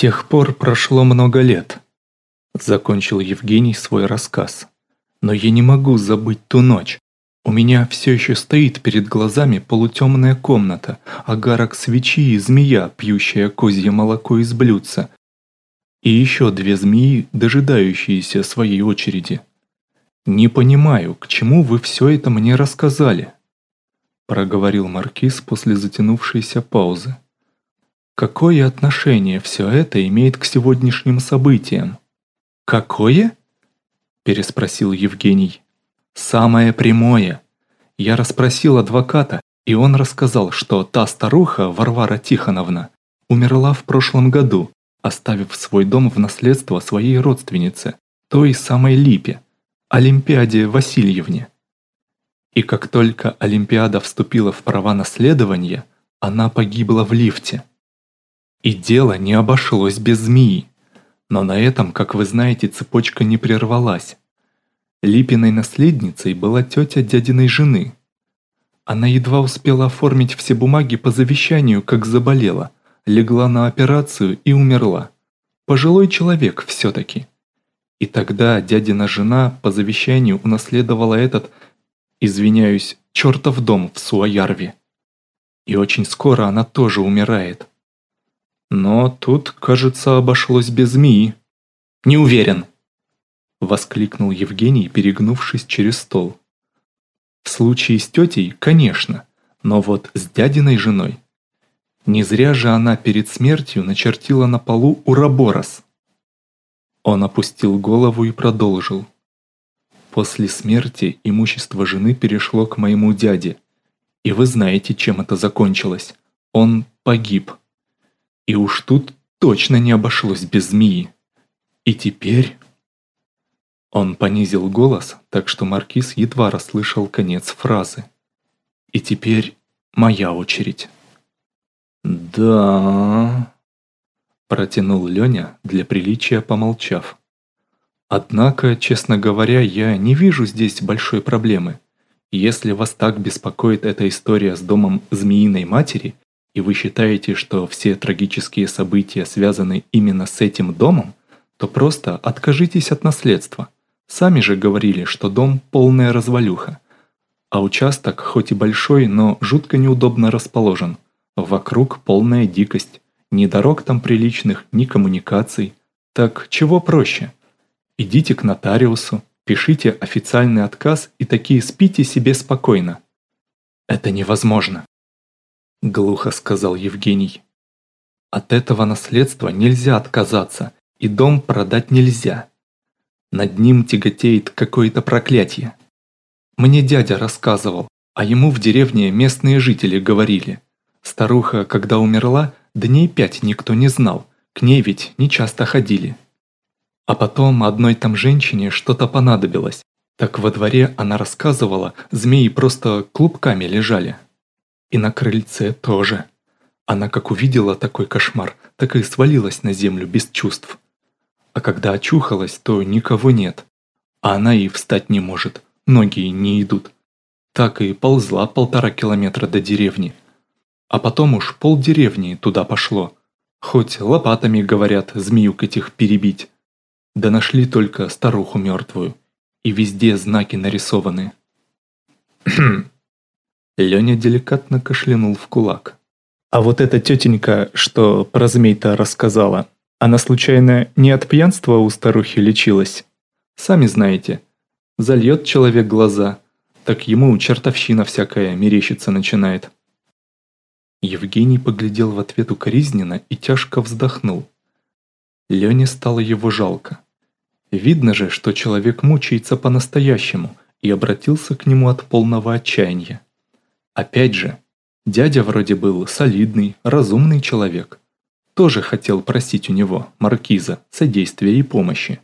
тех пор прошло много лет. Закончил Евгений свой рассказ. Но я не могу забыть ту ночь. У меня все еще стоит перед глазами полутемная комната, агарок свечи и змея, пьющая козье молоко из блюдца. И еще две змеи, дожидающиеся своей очереди. «Не понимаю, к чему вы все это мне рассказали?» Проговорил Маркиз после затянувшейся паузы. «Какое отношение все это имеет к сегодняшним событиям?» «Какое?» Переспросил Евгений. «Самое прямое. Я расспросил адвоката, и он рассказал, что та старуха, Варвара Тихоновна, умерла в прошлом году, оставив свой дом в наследство своей родственнице, той самой Липе, Олимпиаде Васильевне. И как только Олимпиада вступила в права наследования, она погибла в лифте. И дело не обошлось без змеи. Но на этом, как вы знаете, цепочка не прервалась. Липиной наследницей была тетя дядиной жены. Она едва успела оформить все бумаги по завещанию, как заболела, легла на операцию и умерла. Пожилой человек все-таки. И тогда дядина жена по завещанию унаследовала этот, извиняюсь, чертов дом в Суаярве. И очень скоро она тоже умирает. Но тут, кажется, обошлось без змеи. Не уверен. Воскликнул Евгений, перегнувшись через стол. В случае с тетей, конечно, но вот с дядиной женой. Не зря же она перед смертью начертила на полу «Ураборос», он опустил голову и продолжил. После смерти имущество жены перешло к моему дяде. И вы знаете, чем это закончилось. Он погиб. И уж тут точно не обошлось без змеи. И теперь... Он понизил голос, так что Маркиз едва расслышал конец фразы. «И теперь моя очередь». «Да...» Протянул Леня, для приличия помолчав. Однако, честно говоря, я не вижу здесь большой проблемы. Если вас так беспокоит эта история с домом Змеиной Матери, и вы считаете, что все трагические события связаны именно с этим домом, то просто откажитесь от наследства. Сами же говорили, что дом – полная развалюха. А участок, хоть и большой, но жутко неудобно расположен. Вокруг полная дикость. Ни дорог там приличных, ни коммуникаций. Так чего проще? Идите к нотариусу, пишите официальный отказ и такие спите себе спокойно. Это невозможно. Глухо сказал Евгений. От этого наследства нельзя отказаться, и дом продать нельзя. Над ним тяготеет какое-то проклятие. Мне дядя рассказывал, а ему в деревне местные жители говорили. Старуха, когда умерла, Дней пять никто не знал, к ней ведь не часто ходили. А потом одной там женщине что-то понадобилось. Так во дворе она рассказывала, змеи просто клубками лежали. И на крыльце тоже. Она как увидела такой кошмар, так и свалилась на землю без чувств. А когда очухалась, то никого нет. А она и встать не может, ноги не идут. Так и ползла полтора километра до деревни. А потом уж полдеревни туда пошло. Хоть лопатами, говорят, змеюк этих перебить. Да нашли только старуху мертвую. И везде знаки нарисованы. Леня деликатно кашлянул в кулак. А вот эта тетенька, что про змей-то рассказала, она случайно не от пьянства у старухи лечилась? Сами знаете, зальет человек глаза, так ему чертовщина всякая мерещиться начинает. Евгений поглядел в ответ укоризненно и тяжко вздохнул. Лене стало его жалко. Видно же, что человек мучается по-настоящему и обратился к нему от полного отчаяния. Опять же, дядя вроде был солидный, разумный человек. Тоже хотел просить у него, маркиза, содействия и помощи.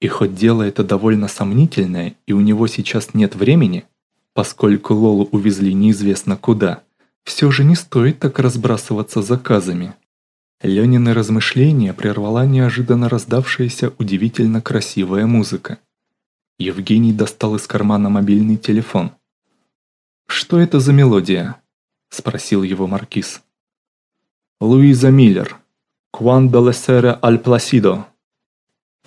И хоть дело это довольно сомнительное, и у него сейчас нет времени, поскольку Лолу увезли неизвестно куда – все же не стоит так разбрасываться заказами. Ленины размышления прервала неожиданно раздавшаяся удивительно красивая музыка. Евгений достал из кармана мобильный телефон. «Что это за мелодия?» – спросил его маркиз. «Луиза Миллер», «Quando le аль пласидо»,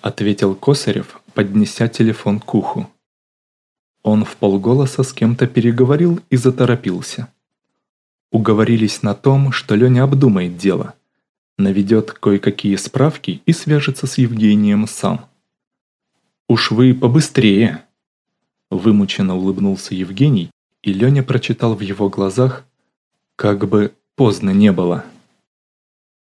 ответил Косарев, поднеся телефон к уху. Он в полголоса с кем-то переговорил и заторопился. Уговорились на том, что Леня обдумает дело, наведет кое-какие справки и свяжется с Евгением сам. «Уж вы побыстрее!» Вымученно улыбнулся Евгений, и Леня прочитал в его глазах, как бы поздно не было.